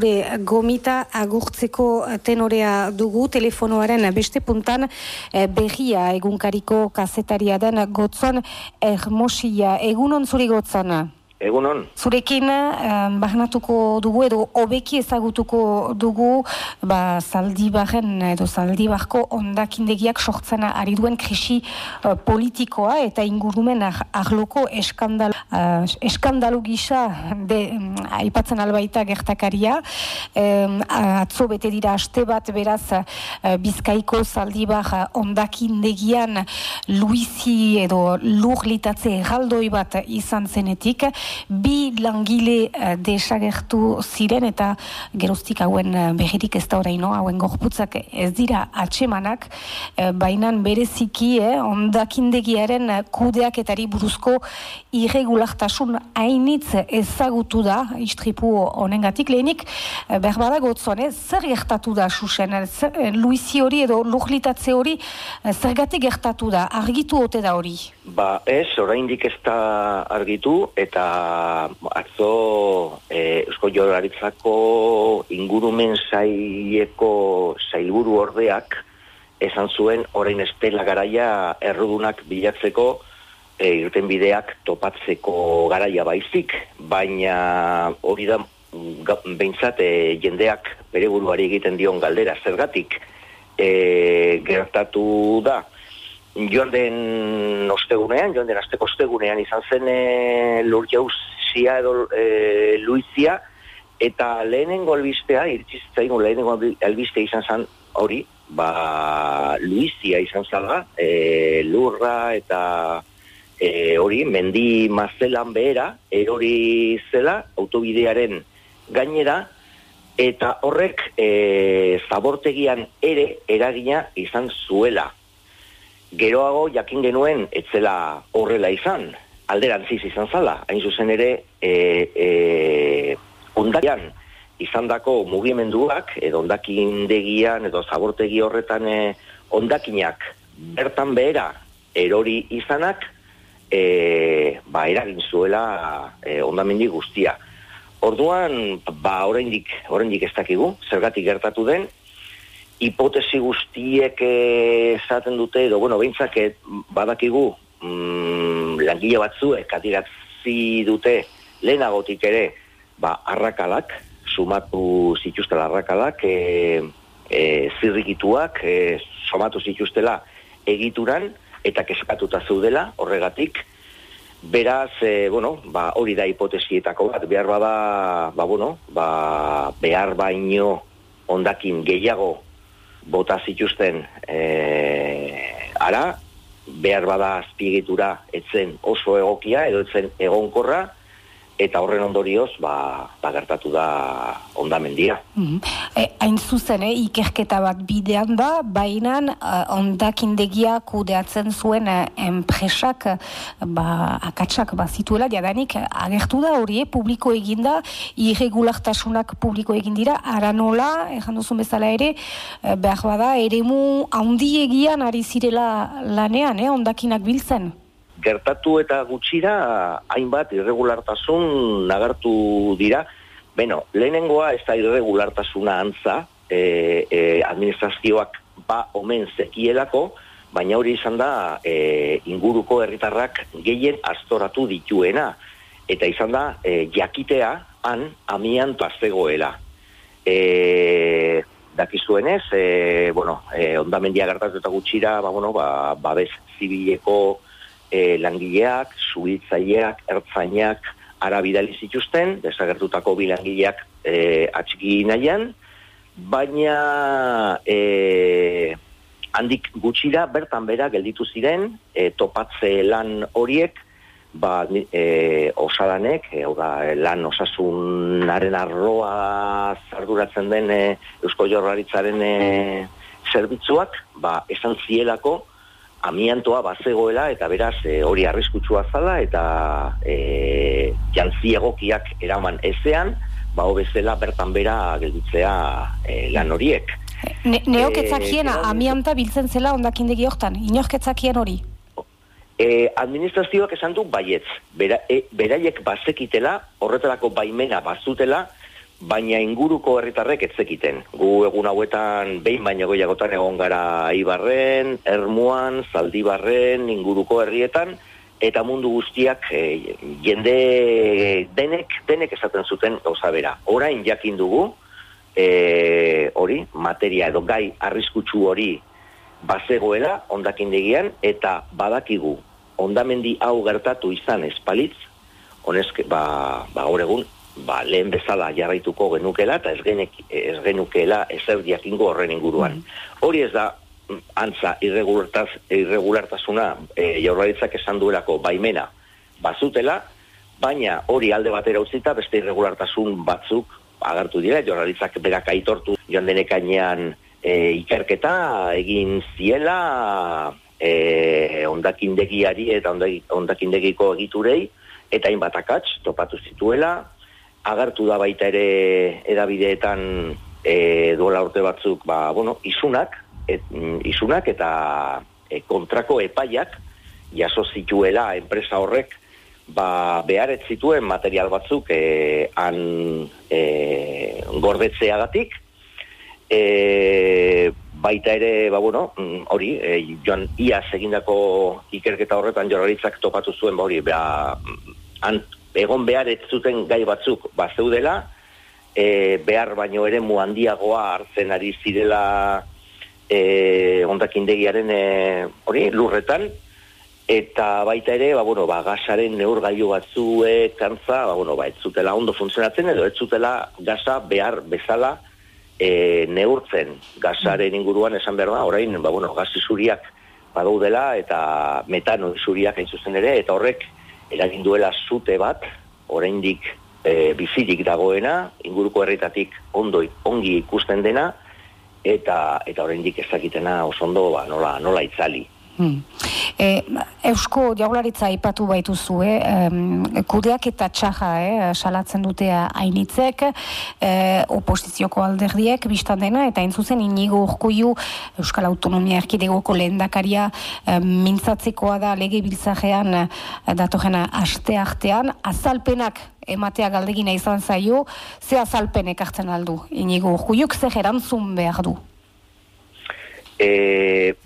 gure gomita agurtzeko tenorea dugu telefonoaren beste puntan eh, berria egunkariko kazetaria den gotzon ermosia. Egunon zuri gotzana? Egunon. Zurekin um, bahnatuko dugu edo hobeki ezagutuko dugu ba, zaldi edo zaldi barko ondakindegiak sortzena ari duen krisi uh, politikoa eta ingurumen ahloko eskandal, uh, eskandalu gisa de, um, aipatzen albaita gertakaria. Um, atzo bete dira aste bat beraz uh, bizkaiko zaldi bar ondakindegian luizi edo lur litatze bat izan zenetik bi langile uh, desagertu ziren eta geroztik hauen uh, behirik ez da oraino, hauen gorputzak ez dira atsemanak, uh, bainan bereziki, eh, ondakindegiaren kudeaketari buruzko irregulartasun hainitz ezagutu da, istripu honengatik. Lehenik, uh, berbara gotzon, eh, zer gertatu da, susen, luizi hori edo lujlitatze hori, zergatik gertatu da, argitu ote da hori? Ba ez, oraindik ez da argitu, eta atzo e, Eusko Joraritzako ingurumen zaieko zailburu ordeak esan zuen orain estela garaia errudunak bilatzeko e, irten bideak topatzeko garaia baizik, baina hori da behintzat e, jendeak bere buruari egiten dion galdera zergatik e, gertatu da joan den ostegunean, joan den azteko ostegunean izan zen e, lur jauzia edo e, luizia, eta lehenengo albistea, irtsizitzaigun lehenengo albistea izan zen hori, ba, luizia izan zala, e, lurra eta e, hori, mendi mazelan behera, erori zela, autobidearen gainera, eta horrek e, zabortegian ere eragina izan zuela geroago jakin genuen etzela horrela izan, alderantziz izan zala, hain zuzen ere, e, e, ondakian izan dako mugimenduak, edo ondakin degian, edo zabortegi horretan e, ondakinak bertan behera erori izanak, e, ba, eragin zuela e, ondamendi guztia. Orduan, ba, oraindik, oraindik ez dakigu, zergatik gertatu den, hipotesi guztiek esaten dute, edo, bueno, behintzak badakigu mm, langile batzuek adiratzi dute lehenagotik ere, ba, arrakalak, sumatu zituztela arrakalak, e, e, zirrikituak, e, somatu zituztela egituran, eta keskatuta zeudela, horregatik, Beraz, e, bueno, ba, hori da hipotesietako bat, behar bada, ba, bueno, ba, behar baino ondakin gehiago bota zituzten e, ara, behar bada azpiegitura etzen oso egokia, edo etzen egonkorra, eta horren ondorioz ba, ba gertatu da ondamendia. Mm -hmm. hain zuzen, eh, ikerketa bat bidean da, baina uh, ondakindegia kudeatzen zuen uh, enpresak ba, akatsak bazituela, diadanik agertu da hori, publiko eginda, irregulartasunak publiko egindira, aranola, ejan duzun bezala ere, behar bada, eremu handiegian ari zirela lanean, eh, ondakinak biltzen gertatu eta gutxira hainbat irregulartasun nagartu dira. Beno, lehenengoa ez da irregulartasuna antza, e, e, administrazioak ba omen zekielako, baina hori izan da e, inguruko herritarrak gehien astoratu dituena. Eta izan da e, jakitea han amian pazegoela. E, dakizuenez, e, bueno, e, ondamendia gertatu eta gutxira, ba, bueno, ba, babes zibileko e, langileak, zuhitzaileak, ertzainak, ara bidali zituzten, desagertutako bilangileak e, atxiki nahian, baina e, handik gutxira bertan bera gelditu ziren, e, topatze lan horiek, ba, e, osalanek, e, lan osasunaren arroa zarduratzen den e, Eusko Jorraritzaren e, zerbitzuak, ba, esan zielako, amiantoa bazegoela eta beraz e, hori arriskutsua zala eta e, jantzi egokiak eraman ezean, ba bezala bertan bera gelditzea e, lan horiek. Ne, neoketzakien e, amianta biltzen zela ondakindegi hortan, inorketzakien hori? E, administrazioak esan du baietz, Bera, e, beraiek bazekitela, horretarako baimena bazutela, baina inguruko herritarrek etzekiten. Gu egun hauetan behin baino goiagotan egon gara Ibarren, Ermuan, Zaldibarren, inguruko herrietan, eta mundu guztiak e, jende denek, denek esaten zuten gauza bera. Orain jakin dugu, e, hori, materia edo gai arriskutsu hori bazegoela ondakindegian, eta badakigu ondamendi hau gertatu izan espalitz, honezke, ba, ba, egun, ba, lehen bezala jarraituko genukela eta ez, genek, ez genukela ezer diakingo horren inguruan. Mm. Hori ez da, mm, antza irregulartaz, irregulartasuna e, jaurlaritzak esan duelako baimena bazutela, baina hori alde batera utzita beste irregulartasun batzuk agartu dira, jaurlaritzak berak aitortu joan denekainean e, ikerketa egin ziela e, ondakindegiari eta ondakindegiko egiturei, eta hainbat akats topatu zituela, agertu da baita ere edabideetan e, duela urte batzuk ba, bueno, isunak, et, mm, isunak eta e, kontrako epaiak jaso zituela enpresa horrek ba, beharet zituen material batzuk e, han e, gordetzeagatik. E, baita ere, ba, bueno, mm, hori, e, joan ia egindako ikerketa horretan joraritzak topatu zuen, ba, hori, ba, egon behar ez zuten gai batzuk bazeudela, e, behar baino ere mu handiagoa hartzen ari zirela e, ondakindegiaren e, hori, lurretan, eta baita ere, ba, bueno, ba, gasaren neurgailu batzuek kantza, ba, bueno, ba, ez zutela ondo funtzionatzen edo ez zutela gasa behar bezala e, neurtzen. Gasaren inguruan esan behar da, orain, ba, bueno, gazi zuriak badaudela eta metano zuriak hain zuzen ere, eta horrek eragin duela zute bat, oraindik e, bizirik dagoena, inguruko herritatik ondo ongi ikusten dena, eta eta oraindik ezakitena oso ondo ba, nola, nola itzali. Hmm. E, Eusko jaularitza aipatu baitu zu, eh? kudeak eta txaja eh? salatzen dutea hainitzek, eh, oposizioko alderdiek biztan dena, eta entzuzen inigo urkuiu Euskal Autonomia Erkidegoko lehendakaria eh, mintzatzekoa da lege biltzajean eh, datorena aste artean, azalpenak ematea galdegina izan zaio, ze azalpenek hartzen aldu, inigo urkuiuk, ze gerantzun behar du? Eh,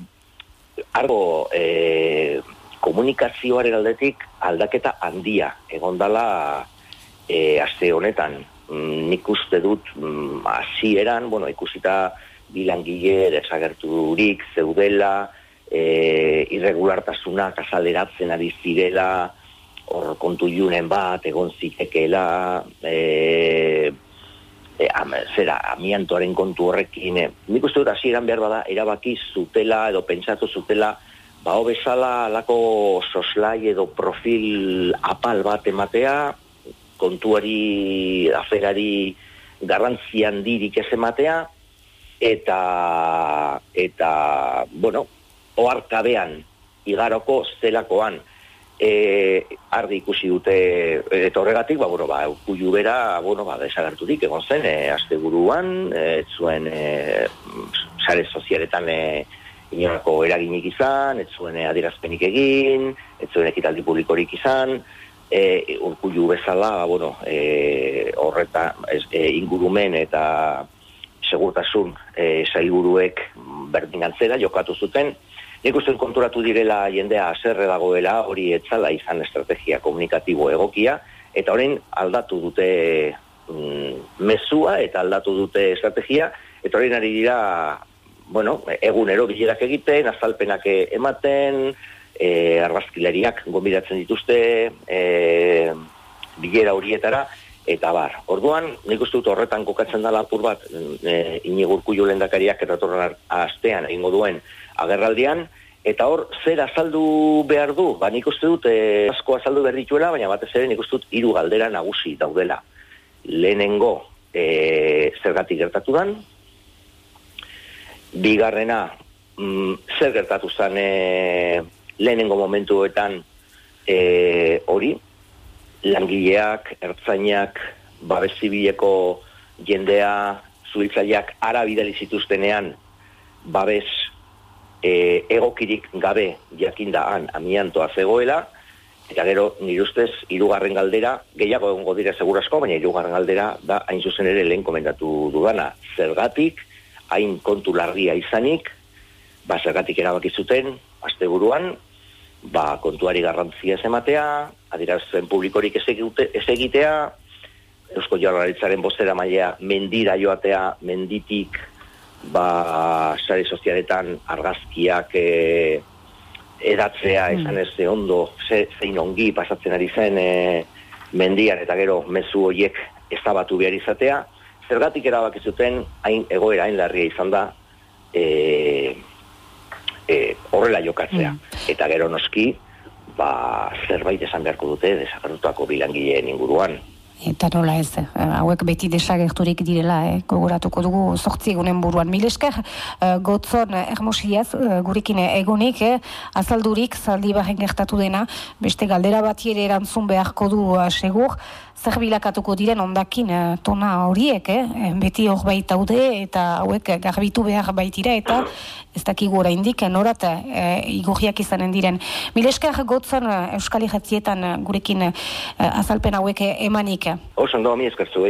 argo e, komunikazioaren aldetik aldaketa handia egon dala e, aste honetan. Mm, nik uste dut mm, hasieran bueno, ikusita bilangile desagerturik zeudela e, irregulartasunak azaleratzen ari zirela hor kontu bat egon zitekeela e, e, am, zera, amiantoaren kontu horrekin, e, nik uste dut hasieran behar bada, erabaki zutela edo pentsatu zutela, ba bezala lako soslai edo profil apal bat ematea, kontuari, aferari garrantzian dirik ez ematea, eta, eta bueno, oarkabean, igaroko zelakoan, e, argi ikusi dute eta horregatik, ba, bueno, ba, kuiu bera, bueno, ba, desagerturik egon zen, e, azte buruan, e, zuen e, sare sozialetan e, inorako eraginik izan, ez zuen e, adierazpenik egin, ez zuen ekitaldi publikorik izan, e, urkullu bezala, ba, bueno, e, horreta, ez, e, ingurumen eta segurtasun e, sailburuek berdin antzera jokatu zuten, Nik uste konturatu direla jendea aserre dagoela, hori etzala izan estrategia komunikatibo egokia, eta orain aldatu dute mm, mezua eta aldatu dute estrategia, eta orain ari dira, bueno, egunero bilerak egiten, azalpenak ematen, e, arrazkileriak gombidatzen dituzte, e, bilera horietara, eta bar. Orduan, nik uste dut horretan kokatzen dela apur bat, e, inigurku jo lendakariak erratorren astean egingo duen agerraldian, eta hor, zer azaldu behar du, ba nik uste dut e, asko azaldu behar dituela, baina batez ere nik uste dut hiru galdera nagusi daudela. Lehenengo, e, zergatik gertatu dan, bigarrena, mm, zer gertatu zen e, lehenengo momentuetan e, hori, langileak, ertzainak, babesibileko jendea, zuitzaileak ara bidali zituztenean, babes e, egokirik gabe jakinda han amiantoa zegoela, Eta gero, nire ustez, irugarren galdera, gehiago egongo dira segurasko, baina irugarren galdera da hain zuzen ere lehen komendatu dudana. Zergatik, hain kontu larria izanik, ba, zergatik erabaki zuten, azte buruan, ba, kontuari garrantzia ez ematea, adirazten publikorik ez, egitea, Eusko Jaurlaritzaren bostera maia mendira joatea, menditik, ba, sare sozialetan argazkiak e, edatzea, mm. esan ez ondo, ze, zein ongi pasatzen ari zen e, mendian, eta gero mezu horiek ezabatu behar izatea, zergatik erabaki zuten hain egoera hain larria izan da e, e, horrela jokatzea. Mm. Eta gero noski, ba, zerbait esan beharko dute desagertutako bilangileen inguruan. Eta nola ez, eh, hauek beti desagerturik direla, eh, gogoratuko dugu sortzi egunen buruan. Milesker, uh, gotzon ermosiaz, uh, gurekin egonik, eh, azaldurik, zaldi barren gertatu dena, beste galdera bati ere erantzun beharko du segur, zer bilakatuko diren ondakin tona horiek, eh, beti hor baitaude, eta hauek garbitu behar baitira, eta ez dakigu oraindik norat e, igurriak izanen diren. Milesker gotzon Euskal Iratietan gurekin azalpen hauek emanik. Oso, ondo, mi eskertzu,